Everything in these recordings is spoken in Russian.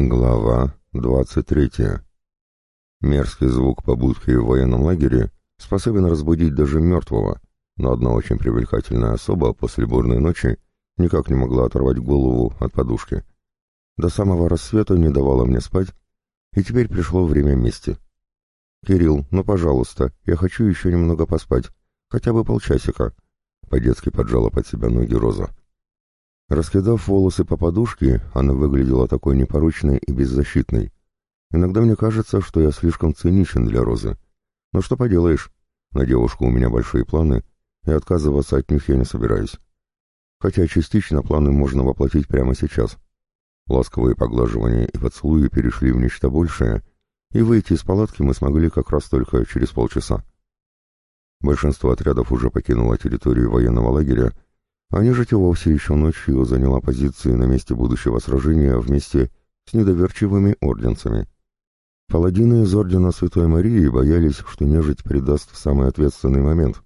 Глава 23. Мерзкий звук побудки в военном лагере способен разбудить даже мертвого, но одна очень привлекательная особа после бурной ночи никак не могла оторвать голову от подушки. До самого рассвета не давала мне спать, и теперь пришло время мести. «Кирилл, ну пожалуйста, я хочу еще немного поспать, хотя бы полчасика», — по-детски поджала под себя ноги Роза. Раскидав волосы по подушке, она выглядела такой непорочной и беззащитной. Иногда мне кажется, что я слишком циничен для Розы. Но что поделаешь, на девушку у меня большие планы, и отказываться от них я не собираюсь. Хотя частично планы можно воплотить прямо сейчас. Ласковые поглаживания и поцелуи перешли в нечто большее, и выйти из палатки мы смогли как раз только через полчаса. Большинство отрядов уже покинуло территорию военного лагеря, а нежить и вовсе еще ночью заняла позиции на месте будущего сражения вместе с недоверчивыми орденцами. Паладины из Ордена Святой Марии боялись, что нежить предаст в самый ответственный момент,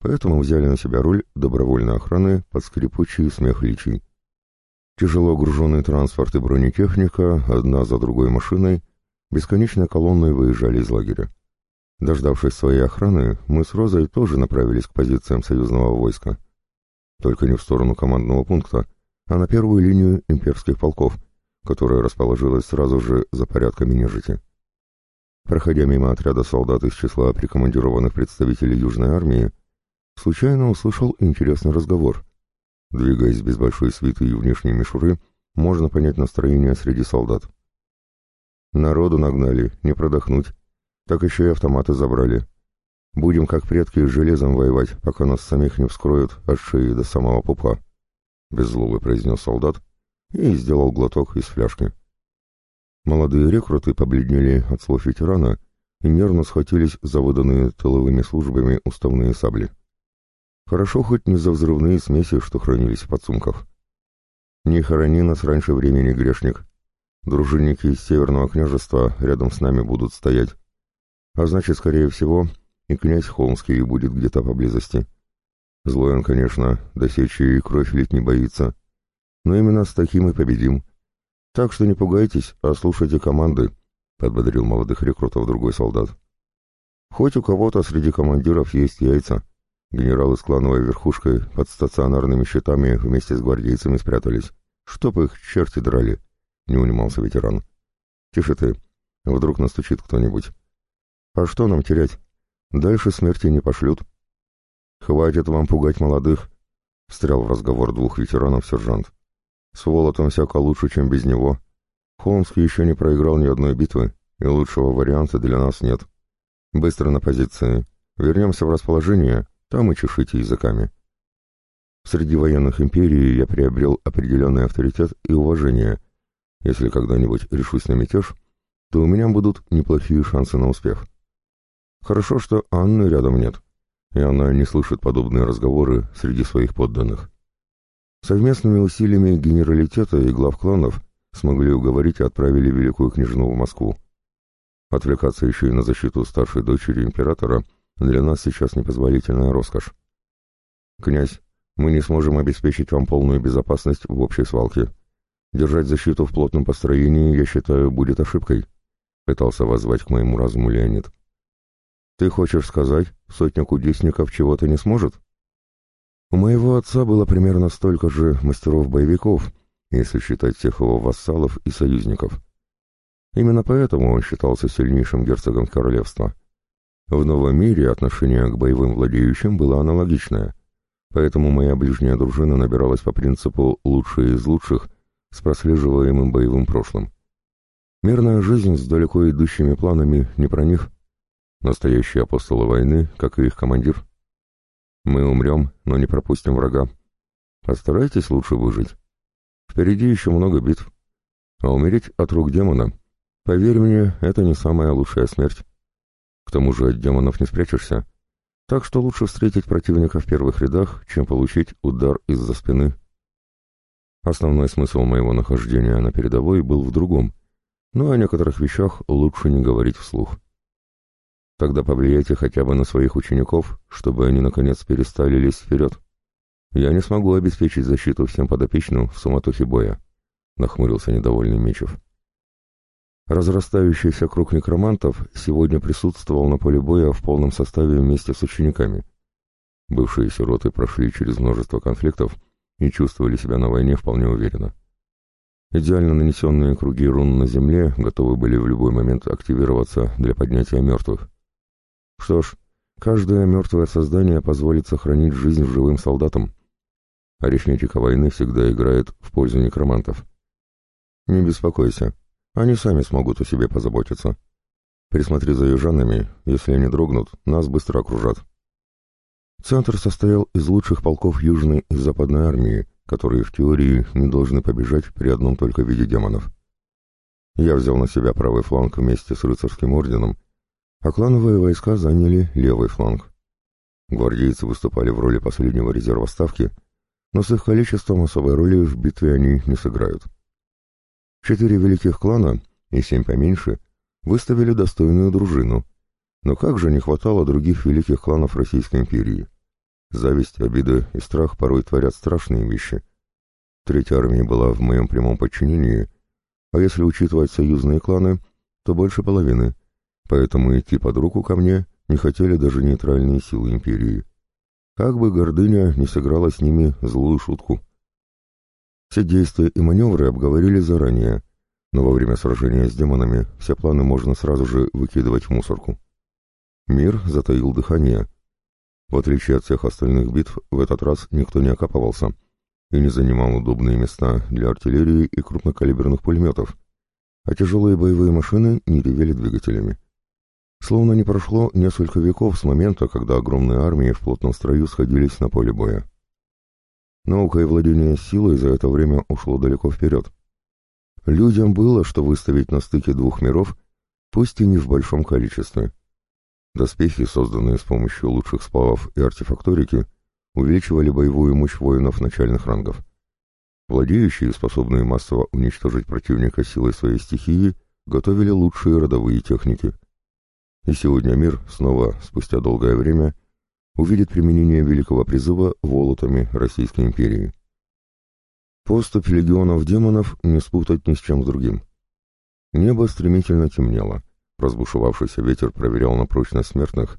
поэтому взяли на себя роль добровольной охраны под скрипучий смех личий. Тяжело груженный транспорт и бронетехника, одна за другой машиной, бесконечной колонной выезжали из лагеря. Дождавшись своей охраны, мы с Розой тоже направились к позициям союзного войска только не в сторону командного пункта, а на первую линию имперских полков, которая расположилась сразу же за порядками нежити. Проходя мимо отряда солдат из числа прикомандированных представителей Южной армии, случайно услышал интересный разговор. Двигаясь без большой свиты и внешней мишуры, можно понять настроение среди солдат. Народу нагнали, не продохнуть. Так еще и автоматы забрали. Будем, как предки, с железом воевать, пока нас самих не вскроют от шеи до самого пупа», — беззлобно произнес солдат и сделал глоток из фляжки. Молодые рекруты побледнели от слов ветерана и нервно схватились за выданные тыловыми службами уставные сабли. Хорошо хоть не за взрывные смеси, что хранились в подсумках. «Не хорони нас раньше времени, грешник. Дружинники из Северного княжества рядом с нами будут стоять. А значит, скорее всего, и князь Холмский будет где-то поблизости. Злой он, конечно, до сечи и кровь лить не боится. Но именно с таким и победим. Так что не пугайтесь, а слушайте команды, — подбодрил молодых рекрутов другой солдат. Хоть у кого-то среди командиров есть яйца. Генералы с клановой верхушкой под стационарными щитами вместе с гвардейцами спрятались. Чтоб их черти драли, — не унимался ветеран. Тише ты, вдруг настучит кто-нибудь. А что нам терять? Дальше смерти не пошлют. Хватит вам пугать молодых, — встрял в разговор двух ветеранов сержант. С Волотом всяко лучше, чем без него. Холмский еще не проиграл ни одной битвы, и лучшего варианта для нас нет. Быстро на позиции. Вернемся в расположение, там и чешите языками. Среди военных империи я приобрел определенный авторитет и уважение. Если когда-нибудь решусь на мятеж, то у меня будут неплохие шансы на успех. Хорошо, что Анны рядом нет, и она не слышит подобные разговоры среди своих подданных. Совместными усилиями генералитета и глав кланов смогли уговорить и отправили великую княжну в Москву. Отвлекаться еще и на защиту старшей дочери императора для нас сейчас непозволительная роскошь. «Князь, мы не сможем обеспечить вам полную безопасность в общей свалке. Держать защиту в плотном построении, я считаю, будет ошибкой», — пытался воззвать к моему разуму Леонид. Ты хочешь сказать, сотня кудесников чего-то не сможет? У моего отца было примерно столько же мастеров-боевиков, если считать всех его вассалов и союзников. Именно поэтому он считался сильнейшим герцогом королевства. В новом мире отношение к боевым владеющим было аналогичное, поэтому моя ближняя дружина набиралась по принципу «лучшие из лучших» с прослеживаемым боевым прошлым. Мирная жизнь с далеко идущими планами не про них. Настоящие апостолы войны, как и их командир. Мы умрем, но не пропустим врага. Постарайтесь лучше выжить. Впереди еще много битв. А умереть от рук демона, поверь мне, это не самая лучшая смерть. К тому же от демонов не спрячешься. Так что лучше встретить противника в первых рядах, чем получить удар из-за спины. Основной смысл моего нахождения на передовой был в другом, но о некоторых вещах лучше не говорить вслух. Тогда повлияйте хотя бы на своих учеников, чтобы они, наконец, перестали лезть вперед. Я не смогу обеспечить защиту всем подопечным в суматохе боя», — нахмурился недовольный Мечев. Разрастающийся круг некромантов сегодня присутствовал на поле боя в полном составе вместе с учениками. Бывшие сироты прошли через множество конфликтов и чувствовали себя на войне вполне уверенно. Идеально нанесенные круги рун на земле готовы были в любой момент активироваться для поднятия мертвых. Что ж, каждое мертвое создание позволит сохранить жизнь живым солдатам. Арифметика войны всегда играет в пользу некромантов. Не беспокойся, они сами смогут о себе позаботиться. Присмотри за южанами, если они дрогнут, нас быстро окружат. Центр состоял из лучших полков Южной и Западной армии, которые в теории не должны побежать при одном только виде демонов. Я взял на себя правый фланг вместе с рыцарским орденом, а клановые войска заняли левый фланг. Гвардейцы выступали в роли последнего резерва ставки, но с их количеством особой роли в битве они не сыграют. Четыре великих клана и семь поменьше выставили достойную дружину, но как же не хватало других великих кланов Российской империи. Зависть, обида и страх порой творят страшные вещи. Третья армия была в моем прямом подчинении, а если учитывать союзные кланы, то больше половины, поэтому идти под руку ко мне не хотели даже нейтральные силы империи. Как бы гордыня не сыграла с ними злую шутку. Все действия и маневры обговорили заранее, но во время сражения с демонами все планы можно сразу же выкидывать в мусорку. Мир затаил дыхание, в отличие от всех остальных битв, в этот раз никто не окапывался и не занимал удобные места для артиллерии и крупнокалиберных пулеметов, а тяжелые боевые машины не ревели двигателями. Словно не прошло несколько веков с момента, когда огромные армии в плотном строю сходились на поле боя. Наука и владение силой за это время ушло далеко вперед. Людям было что выставить на стыке двух миров, пусть и не в большом количестве – Доспехи, созданные с помощью лучших сплавов и артефакторики, увеличивали боевую мощь воинов начальных рангов. Владеющие, способные массово уничтожить противника силой своей стихии, готовили лучшие родовые техники. И сегодня мир снова, спустя долгое время, увидит применение Великого Призыва волотами Российской империи. Поступь легионов демонов не спутать ни с чем другим. Небо стремительно темнело. Разбушевавшийся ветер проверял на прочность смертных,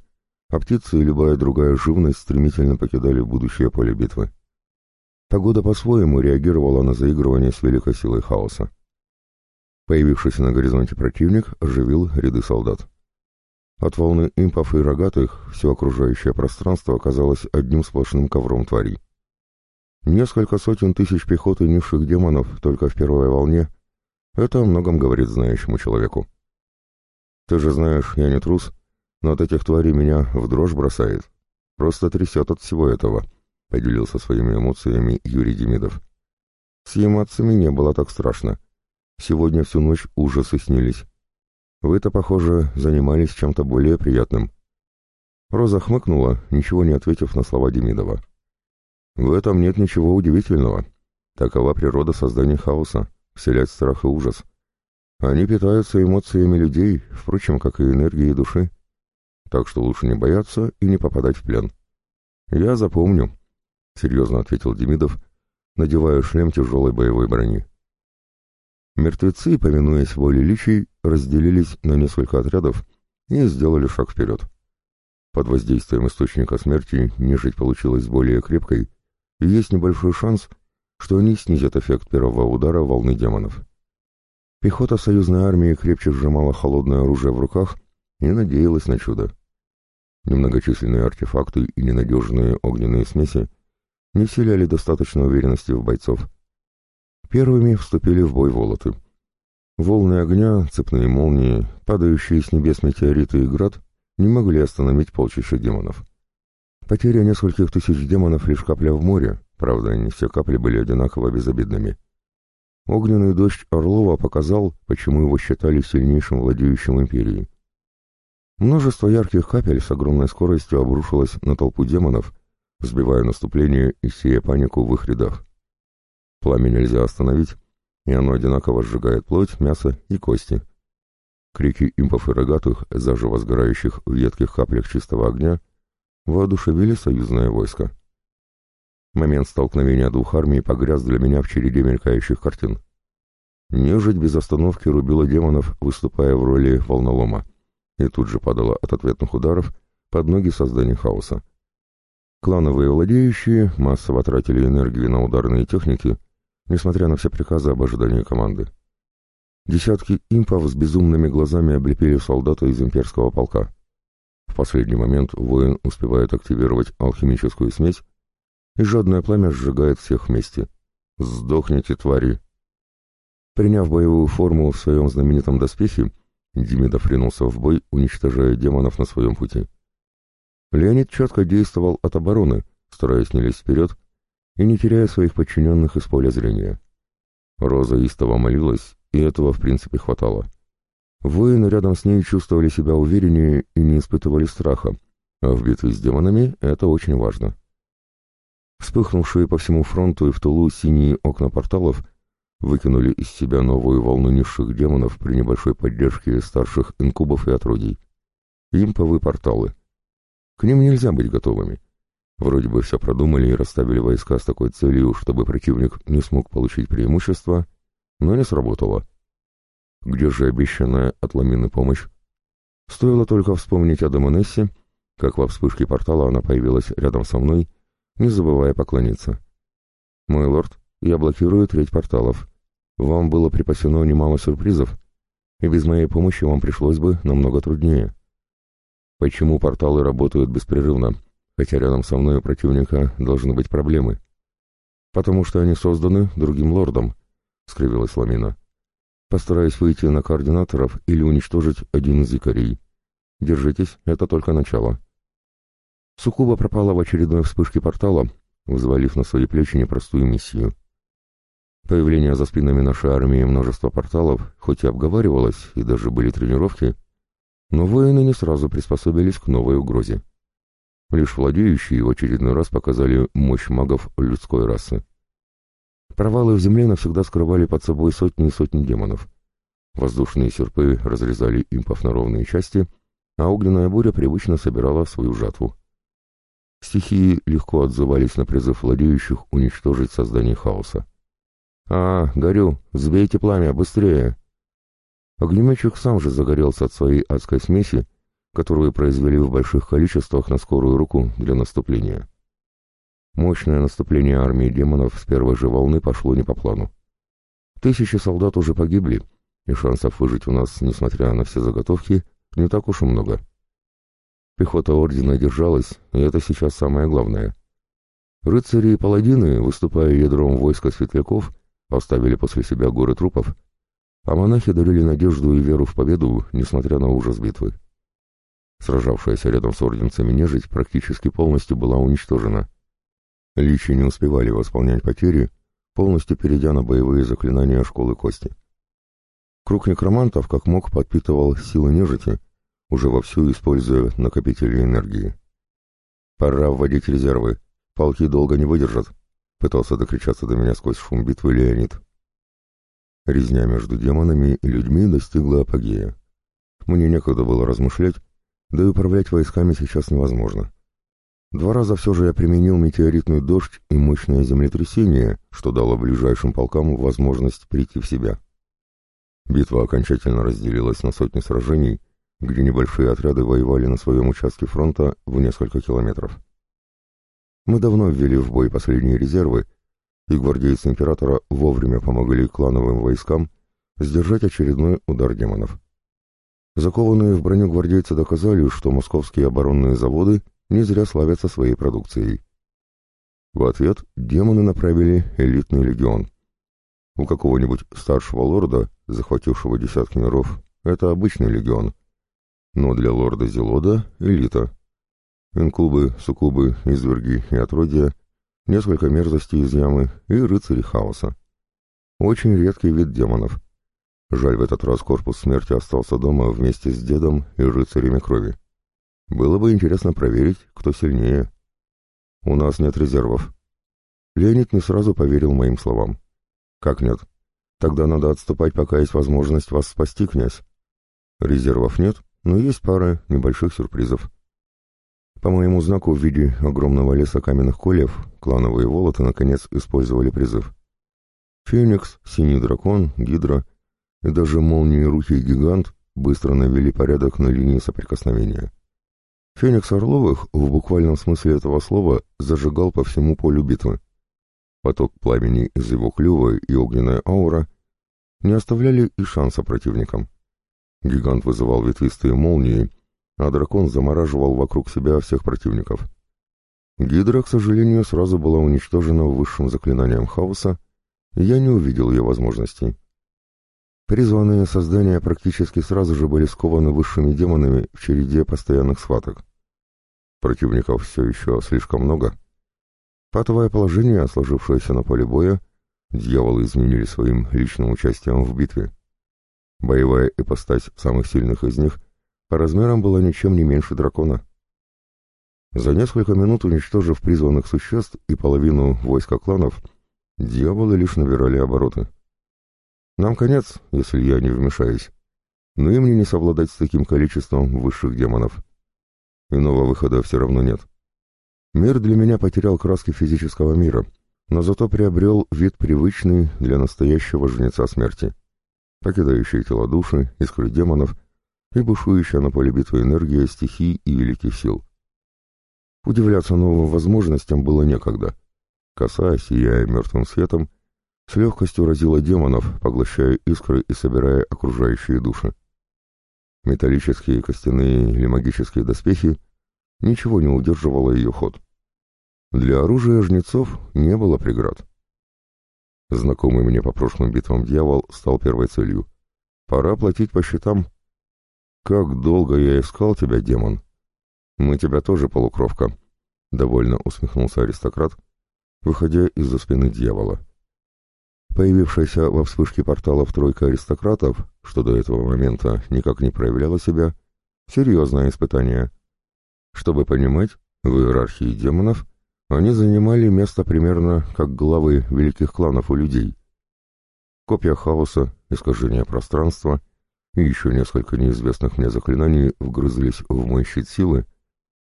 а птицы и любая другая живность стремительно покидали будущее поле битвы. Погода по-своему реагировала на заигрывание с великой силой хаоса. Появившийся на горизонте противник оживил ряды солдат. От волны импов и рогатых все окружающее пространство оказалось одним сплошным ковром тварей. Несколько сотен тысяч пехоты нивших демонов только в первой волне — это о многом говорит знающему человеку. Ты же знаешь, я не трус, но от этих тварей меня в дрожь бросает. Просто трясет от всего этого», — поделился своими эмоциями Юрий Демидов. «С емацами не было так страшно. Сегодня всю ночь ужасы снились. Вы-то, похоже, занимались чем-то более приятным». Роза хмыкнула, ничего не ответив на слова Демидова. «В этом нет ничего удивительного. Такова природа создания хаоса, вселять страх и ужас». Они питаются эмоциями людей, впрочем, как и энергией души. Так что лучше не бояться и не попадать в плен. «Я запомню», — серьезно ответил Демидов, надевая шлем тяжелой боевой брони. Мертвецы, повинуясь воле личий, разделились на несколько отрядов и сделали шаг вперед. Под воздействием источника смерти нежить получилась более крепкой, и есть небольшой шанс, что они снизят эффект первого удара волны демонов. Пехота союзной армии крепче сжимала холодное оружие в руках и надеялась на чудо. Немногочисленные артефакты и ненадежные огненные смеси не вселяли достаточно уверенности в бойцов. Первыми вступили в бой волоты. Волны огня, цепные молнии, падающие с небес метеориты и град не могли остановить полчища демонов. Потеря нескольких тысяч демонов лишь капля в море, правда, не все капли были одинаково безобидными. Огненный дождь Орлова показал, почему его считали сильнейшим владеющим империей. Множество ярких капель с огромной скоростью обрушилось на толпу демонов, сбивая наступление и сея панику в их рядах. Пламя нельзя остановить, и оно одинаково сжигает плоть, мясо и кости. Крики импов и рогатых, заживо сгорающих в едких каплях чистого огня, воодушевили союзное войско. Момент столкновения двух армий погряз для меня в череде мелькающих картин. Нежить без остановки рубила демонов, выступая в роли волнолома, и тут же падала от ответных ударов под ноги создания хаоса. Клановые владеющие массово тратили энергию на ударные техники, несмотря на все приказы об ожидании команды. Десятки импов с безумными глазами облепили солдата из имперского полка. В последний момент воин успевает активировать алхимическую смесь, и жадное пламя сжигает всех вместе. «Сдохните, твари!» Приняв боевую форму в своем знаменитом доспехе, Демидов ринулся в бой, уничтожая демонов на своем пути. Леонид четко действовал от обороны, стараясь не лезть вперед и не теряя своих подчиненных из поля зрения. Роза истово молилась, и этого в принципе хватало. Воины рядом с ней чувствовали себя увереннее и не испытывали страха, а в битве с демонами это очень важно. Вспыхнувшие по всему фронту и в тылу синие окна порталов выкинули из себя новую волну низших демонов при небольшой поддержке старших инкубов и отродий. Имповые порталы. К ним нельзя быть готовыми. Вроде бы все продумали и расставили войска с такой целью, чтобы противник не смог получить преимущество, но не сработало. Где же обещанная от Ламины помощь? Стоило только вспомнить о Демонессе, как во вспышке портала она появилась рядом со мной не забывая поклониться. «Мой лорд, я блокирую треть порталов. Вам было припасено немало сюрпризов, и без моей помощи вам пришлось бы намного труднее. Почему порталы работают беспрерывно, хотя рядом со мной у противника должны быть проблемы? Потому что они созданы другим лордом», — скривилась Ламина. «Постараюсь выйти на координаторов или уничтожить один из якорей. Держитесь, это только начало». Сукуба пропала в очередной вспышке портала, взвалив на свои плечи непростую миссию. Появление за спинами нашей армии множества порталов, хоть и обговаривалось, и даже были тренировки, но воины не сразу приспособились к новой угрозе. Лишь владеющие в очередной раз показали мощь магов людской расы. Провалы в земле навсегда скрывали под собой сотни и сотни демонов. Воздушные серпы разрезали импов на ровные части, а огненная буря привычно собирала свою жатву. Стихии легко отзывались на призыв владеющих уничтожить создание хаоса. «А, горю! Сбейте пламя! Быстрее!» Огнеметчик сам же загорелся от своей адской смеси, которую произвели в больших количествах на скорую руку для наступления. Мощное наступление армии демонов с первой же волны пошло не по плану. Тысячи солдат уже погибли, и шансов выжить у нас, несмотря на все заготовки, не так уж и много. Пехота ордена держалась, и это сейчас самое главное. Рыцари и паладины, выступая ядром войска светляков, оставили после себя горы трупов, а монахи дарили надежду и веру в победу, несмотря на ужас битвы. Сражавшаяся рядом с орденцами нежить практически полностью была уничтожена. Личи не успевали восполнять потери, полностью перейдя на боевые заклинания школы кости. Круг некромантов как мог подпитывал силы нежити, уже вовсю используя накопители энергии. «Пора вводить резервы. Полки долго не выдержат», — пытался докричаться до меня сквозь шум битвы Леонид. Резня между демонами и людьми достигла апогея. Мне некогда было размышлять, да и управлять войсками сейчас невозможно. Два раза все же я применил метеоритный дождь и мощное землетрясение, что дало ближайшим полкам возможность прийти в себя. Битва окончательно разделилась на сотни сражений, где небольшие отряды воевали на своем участке фронта в несколько километров. Мы давно ввели в бой последние резервы, и гвардейцы императора вовремя помогли клановым войскам сдержать очередной удар демонов. Закованные в броню гвардейцы доказали, что московские оборонные заводы не зря славятся своей продукцией. В ответ демоны направили элитный легион. У какого-нибудь старшего лорда, захватившего десятки миров, это обычный легион — но для лорда Зелода — элита. Инкубы, суккубы, изверги и отродья, несколько мерзостей из ямы и рыцари хаоса. Очень редкий вид демонов. Жаль, в этот раз корпус смерти остался дома вместе с дедом и рыцарями крови. Было бы интересно проверить, кто сильнее. У нас нет резервов. Леонид не сразу поверил моим словам. Как нет? Тогда надо отступать, пока есть возможность вас спасти, князь. Резервов нет? но есть пара небольших сюрпризов. По моему знаку в виде огромного леса каменных кольев клановые волоты наконец использовали призыв. Феникс, Синий Дракон, Гидра и даже молнии руки Гигант быстро навели порядок на линии соприкосновения. Феникс Орловых в буквальном смысле этого слова зажигал по всему полю битвы. Поток пламени из его клюва и огненная аура не оставляли и шанса противникам. Гигант вызывал ветвистые молнии, а дракон замораживал вокруг себя всех противников. Гидра, к сожалению, сразу была уничтожена высшим заклинанием хаоса, и я не увидел ее возможностей. Призванные создания практически сразу же были скованы высшими демонами в череде постоянных схваток. Противников все еще слишком много. Патовое положение, сложившееся на поле боя, дьяволы изменили своим личным участием в битве. Боевая ипостась самых сильных из них по размерам была ничем не меньше дракона. За несколько минут уничтожив призванных существ и половину войска кланов, дьяволы лишь набирали обороты. Нам конец, если я не вмешаюсь. Но и мне не совладать с таким количеством высших демонов. Иного выхода все равно нет. Мир для меня потерял краски физического мира, но зато приобрел вид привычный для настоящего жнеца смерти. Покидающие тела души, искры демонов и бушующая на поле битвы энергия стихий и великих сил. Удивляться новым возможностям было некогда. Коса, сияя мертвым светом, с легкостью разила демонов, поглощая искры и собирая окружающие души. Металлические, костяные или магические доспехи ничего не удерживало ее ход. Для оружия жнецов не было преград. Знакомый мне по прошлым битвам дьявол стал первой целью. Пора платить по счетам. Как долго я искал тебя, демон. Мы тебя тоже, полукровка. Довольно усмехнулся аристократ, выходя из-за спины дьявола. Появившаяся во вспышке порталов тройка аристократов, что до этого момента никак не проявляла себя, серьезное испытание. Чтобы понимать, в иерархии демонов они занимали место примерно как главы великих кланов у людей. Копья хаоса, искажение пространства и еще несколько неизвестных мне заклинаний вгрызлись в мой щит силы,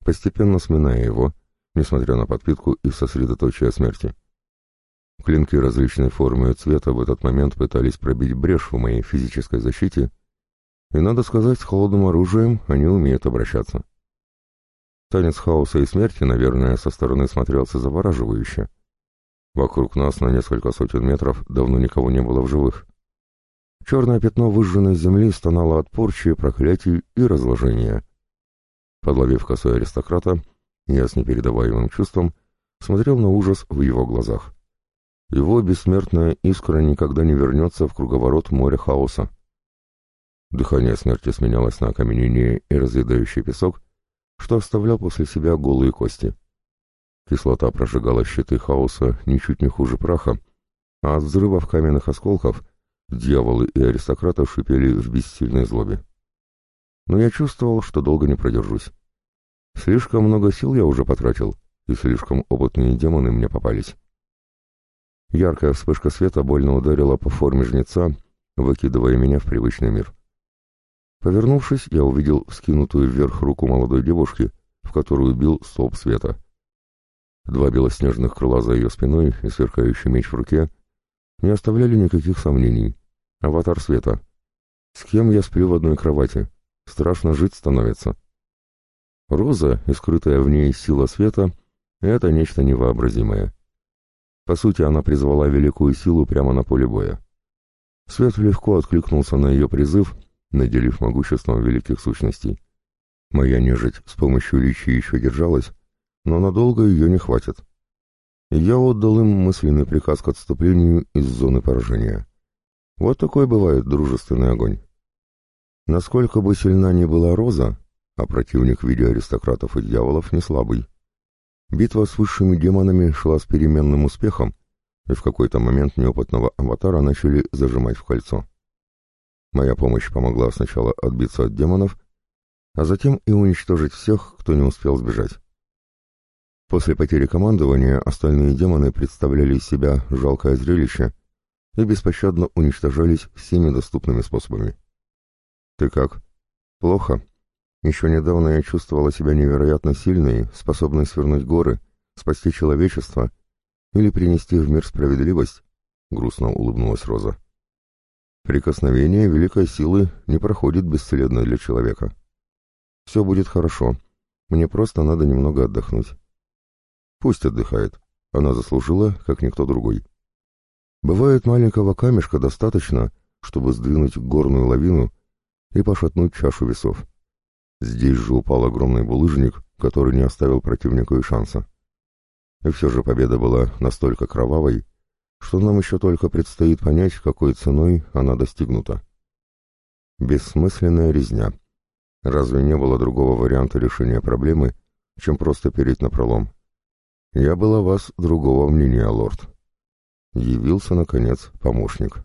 постепенно сминая его, несмотря на подпитку и сосредоточие смерти. Клинки различной формы и цвета в этот момент пытались пробить брешь в моей физической защите, и, надо сказать, с холодным оружием они умеют обращаться. Танец хаоса и смерти, наверное, со стороны смотрелся завораживающе. Вокруг нас на несколько сотен метров давно никого не было в живых. Черное пятно выжженной земли стонало от порчи, проклятий и разложения. Подловив косой аристократа, я с непередаваемым чувством смотрел на ужас в его глазах. Его бессмертная искра никогда не вернется в круговорот моря хаоса. Дыхание смерти сменялось на окаменение и разъедающий песок, что оставлял после себя голые кости. Кислота прожигала щиты хаоса ничуть не хуже праха, а от взрывов каменных осколков дьяволы и аристократы шипели в бессильной злобе. Но я чувствовал, что долго не продержусь. Слишком много сил я уже потратил, и слишком опытные демоны мне попались. Яркая вспышка света больно ударила по форме жнеца, выкидывая меня в привычный мир. Повернувшись, я увидел вскинутую вверх руку молодой девушки, в которую бил столб света. Два белоснежных крыла за ее спиной и сверкающий меч в руке не оставляли никаких сомнений. Аватар света. С кем я сплю в одной кровати? Страшно жить становится. Роза и скрытая в ней сила света — это нечто невообразимое. По сути, она призвала великую силу прямо на поле боя. Свет легко откликнулся на ее призыв, наделив могуществом великих сущностей. Моя нежить с помощью личи еще держалась, но надолго ее не хватит. Я отдал им мысленный приказ к отступлению из зоны поражения. Вот такой бывает дружественный огонь. Насколько бы сильна ни была Роза, а противник в виде аристократов и дьяволов не слабый, Битва с высшими демонами шла с переменным успехом, и в какой-то момент неопытного аватара начали зажимать в кольцо. Моя помощь помогла сначала отбиться от демонов, а затем и уничтожить всех, кто не успел сбежать. После потери командования остальные демоны представляли из себя жалкое зрелище и беспощадно уничтожались всеми доступными способами. «Ты как? Плохо?» Еще недавно я чувствовала себя невероятно сильной, способной свернуть горы, спасти человечество или принести в мир справедливость. — грустно улыбнулась Роза. «Прикосновение великой силы не проходит бесследно для человека. Все будет хорошо. Мне просто надо немного отдохнуть». «Пусть отдыхает. Она заслужила, как никто другой». Бывает, маленького камешка достаточно, чтобы сдвинуть горную лавину и пошатнуть чашу весов. Здесь же упал огромный булыжник, который не оставил противнику и шанса. И все же победа была настолько кровавой, что нам еще только предстоит понять, какой ценой она достигнута. Бессмысленная резня. Разве не было другого варианта решения проблемы, чем просто переть на пролом? Я был о вас другого мнения, лорд. Явился, наконец, помощник.